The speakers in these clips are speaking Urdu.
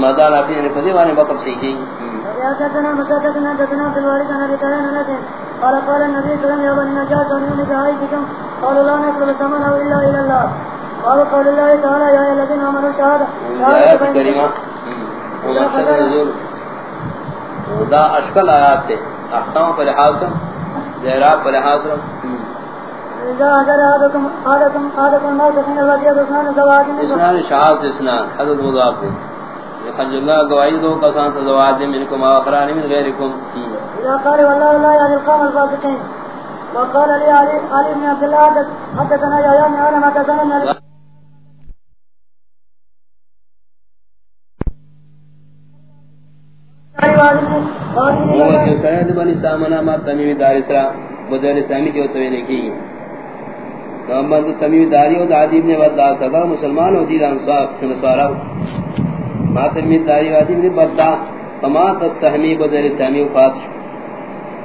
مدان اپنی نے فضی وانے وقف سیکھی يا سيدنا مسددنا دتنا في الوارث انا بكلام لكن قال قال النبي صلى الله عليه وسلم يا بني نجاة من جاهدكم قالوا لا نطلب ثمنه الا الى الله قال قول الله تعالى يا امنوا شهاده آیات کریمہ دا اشکل آیات تے احکام پر حاصل زیراب پر حاصل اسنان زواج اسنان حضرت مضاف تے خرج اللہ گواہی دو کسان سے زواج منکم آخران من غیرکم. اذا قال والله لا يهدي القوم الفاسقين. وقال لي علي علي بن عبد الله حدثنا يا يوم انا ما كان بنی سامنا ما تمیم دار اسرا بدر اسلامی جو تو لکھی محمد تمیم داری اور عادی نے ودا سبا مسلمان اور دین انصاف شنسارا ما تمیم داری عادی نے بدا فما تسہمی بدر اسلامی وفات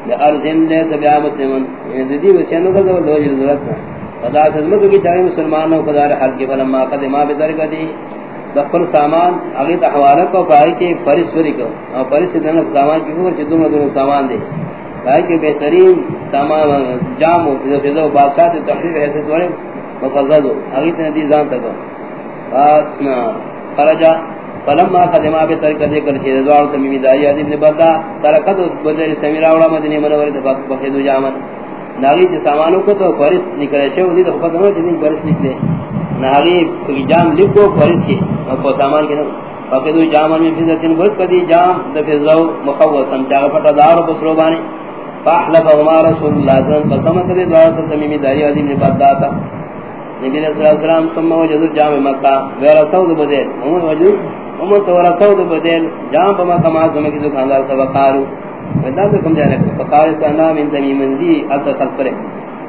لارزم نے سبیا مسلمان۔ یزدی وسینو کا دو ضرورت ہے۔ خدا عظمت کی چاہے مسلمانوں کو دار حق کے فلما قدما بدر کدی دخل سامان اگے تحوالہ کو پای کے فرش وری کو۔ اور فرش دن سامان کی اوپر چدو مدو سامان دے۔ پای کے بہترین سامان، جام ہو جو فضا بادشاہ تے تحریر ایسے توڑے مفضل ہو۔ اگے تے دی جان تک اتنا۔ خرجا فلما قدما بے تر کدے کر چھ دوار تمی دائی ادی نے بدا ترکت اس بدر سمیرا وڑا مدینے منور تے بات بخدو جامن۔ ناگی جے جی سامانوں کو تو فرش نکلے چھو دی تو خود نہ جن فرش نکلے۔ ناگی کی جام لکھو فرش کی کو سامان کے باقی دو جام میں فضا تین بہت کدی جام دفزو مخوصن چاہ پٹا دار بسرو بانی فاحلف وما رسول اللہ صلی اللہ علیہ وسلم قسم کرے دوارت تمیمی داری عظیم نے بات داتا نبی صلی اللہ علیہ وسلم ثم وجد جام مکہ، ویرا سود بدل امون وجود امون تو ورا سود بدل جام پا مکہ معظم کی دکاندار سبا قارو ویدہ تو کم جانے فقار تو انام ان تمیم دی حتی خلق کرے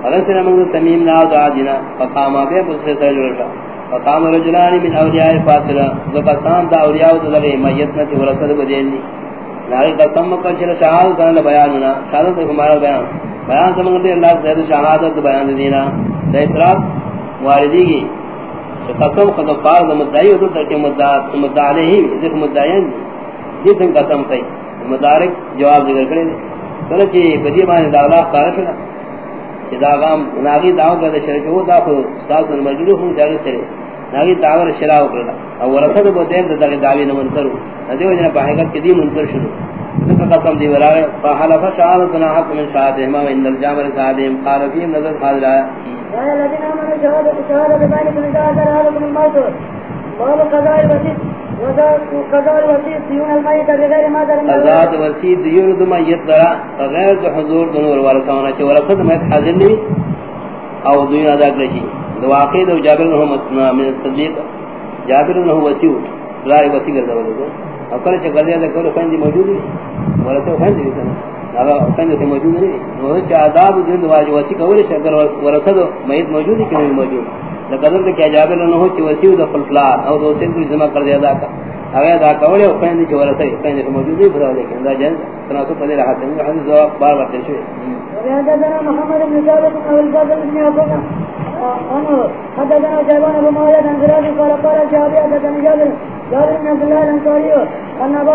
ورسل منذ تمیم لا دعا جنا فقاما بے بسر سر جلشا فقام رجلان من اولیاء فاطمہ فاطرہ لقسان دا اولیاء دلغی میتنتی ورسد بدینی ناری قسم مکر چل شہادت دن بیانونا شہادت ہمارا بیان بیان۔ سمجھ سمنگتے اللہ زید شہادت بیان دینا۔ دا اطراف واردی کی۔ قسم قدم پار دا مدعی ہوتا ترکی مدعا علیہی ذکر مدعیان دی۔ جتن قسم کئی مدارک جواب ذکر کرے دے۔ سنچی بدی معنی دا اللہ قارف ہے دا غام ناغی دعو کرده شرک ہو، دا خود ساسن مجلو ہوں جاگی سرے۔ ناگی دعوار شراو کرده او ورسد با دیم دا داگی دعوی نمون کرو۔ ندیو جنہ پا حقیقت کی دی منکر شروع. ذکر قسم دی ورارے فحلف شہادتنا حق من شہادتهما و ان الجامر صحابهم قال فیم نظر حاضر يا الذين آمنوا شهادة شهادة بينكم إذا أدر أهلكم الموت. باب قضاء الوسيط. قضاء الوسيط ديون الميت بغير ما در قضاء الوسيط ديون غير حضور ورثانا چ ورثت میں حاضر نہیں او دین ادا کرشی واقع دو جابر بن من التصديق جابر بن وسيو رائے وسی کر دو او کل چ گلیا دے کول فندی موجود ہے مولا تو ورثہ فندی تھا اگر فندی تے موجود نہیں وہ چ آداب دین واج وسی کول چ اگر ورثہ میت موجود ہے کہ نہیں موجود؟ لقدر کہ جابر نہ ہو کہ وسیو دخل فلان او دو سے کوئی جمع کر دیا دا کا اگر دا کولے او چ ورثہ پہن موجود ہے خدا لیکن دا جن تناسب پدے رہا ہے حدیث جواب بار بار پیش ہوئے حدثنا محمد بن ثابت بن الفضل بن عبد حدثنا جابان بن معاذ عن قال قال شهادة حدثنا جابر. عبد الله الانصاري ان ابا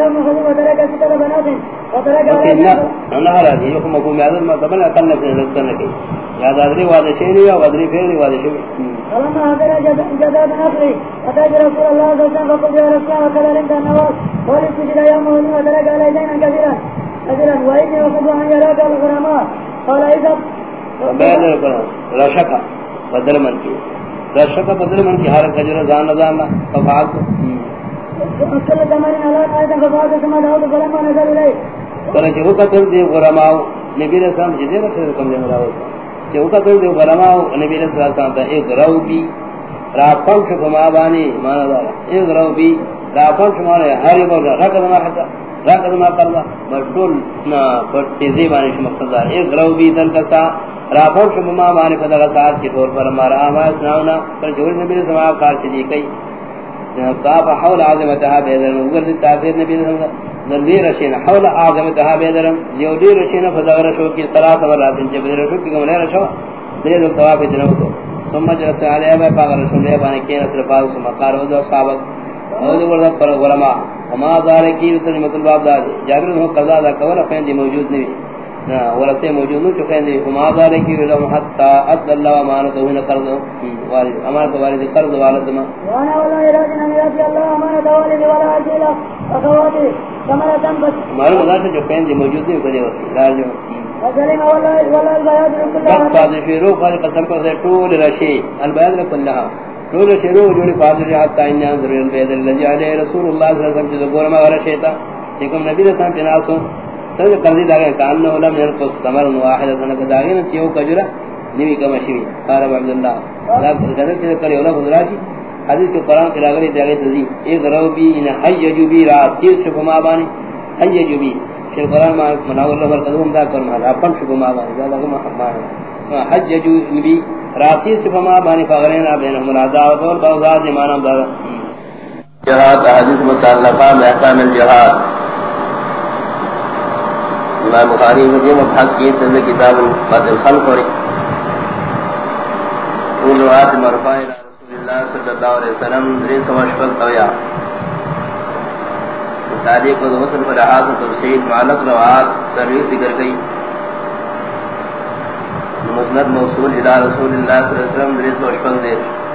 يوم وترك بنات وترك ما قبل فلما جداد اتاج رسول الله صلى الله عليه وسلم فقل يا رسول الله وكذا النواس يوم وترك كثيرا كثيرا يراك الغرماء قال بدل من کی۔ رشکا بدل من کی حرک کجر زان نظام ففاق أكل زمانين على آية ففاق سما دعوت فلما نزل إليه کله چې وکړل دی غرماو نبی رسول الله دې نه کوم دی راوځه چې وکړل دی غرماو نبی رسول الله ته ایک راو بي را پم شو ما باندې معنا دا ایک راو بي را پم شو مانه هر یو ګر راکړه ما حسا راکړه ما کړلا بټول نا پټې دی باندې مقصد دا ایک راو بي دل کسا را شو ما باندې په دغه سات کې طور پر مارا آواز ناونا، پر جوړ نبی رسول الله کار چي کوي صاحب، حول عظمتها بيدر وګرځي تعبیر نبی رسول الله ذی رشین، حول اعظمتها بیدرم یو دی رشین فزور شو کی صلات ورات جب دی رشو کی گملے رشو دے دو طواف دینو تو۔ ثم جلس عليه ابا قال رسول الله بان كان اطراف ثم قال ذو صحابه او جو ورد پر علماء، وما ذلك کی مطلب باب دا جابر بن قضا دا قول فین دی موجود نہیں۔ سے موجود نہیں چکے دی وما ذلك لهم حتى اد الله امانته من قرض والد امانت والد قرض والد ما وانا ولا يراجنا يرضي الله امانت والد ولا اجل اخواتي كما تنبت معلوم ہے کہ جو فین دی موجود نہیں کدی وقت لازم وسلم ولا ولا البياض كلها قد فیرو قال قسم کو سے طول رشی البیان کلها طول شروع جوڑی فاضل حتا ان انظر البيد الذي عليه رسول الله صلی اللہ علیہ وسلم جو گور ما غرا شیتا لیکن نبی رسول اللہ تناسو سر قرضی داگے کان نہ لم ينقص ثمر واحد سنہ داگے تیو کجرا نیوی کمشی قال عبد الله لا قدر سے کرے ولا خضراشی حدیث کے قرآن کے لاغری داگے تزی. ایک روبی ان حججو بی رات تیر شکما بانی. حججو بی. شر قرآن ما مناور اللہ برکتهم دا کرنا اپن شکما بانی. دا لگا محمد حججو بی راتی شکما بانی. فغرین فغرینا بینہم العداوت والبغضاء ایمان امدادا جہاد حدیث متعلقہ محکام الجہاد امام بخاری مجھے مبحث کی تنظر کتاب مد الخلق اور قول روات مرفع الى رسول اللہ صلی اللہ علیہ وسلم دریس وشفل قویا تاریخ و دوسر پر احاظ و تفسیر معلق روات ترویح ذکر گئی مسند موصول الى رسول اللہ صلی اللہ علیہ وسلم دریس وشفل دیر۔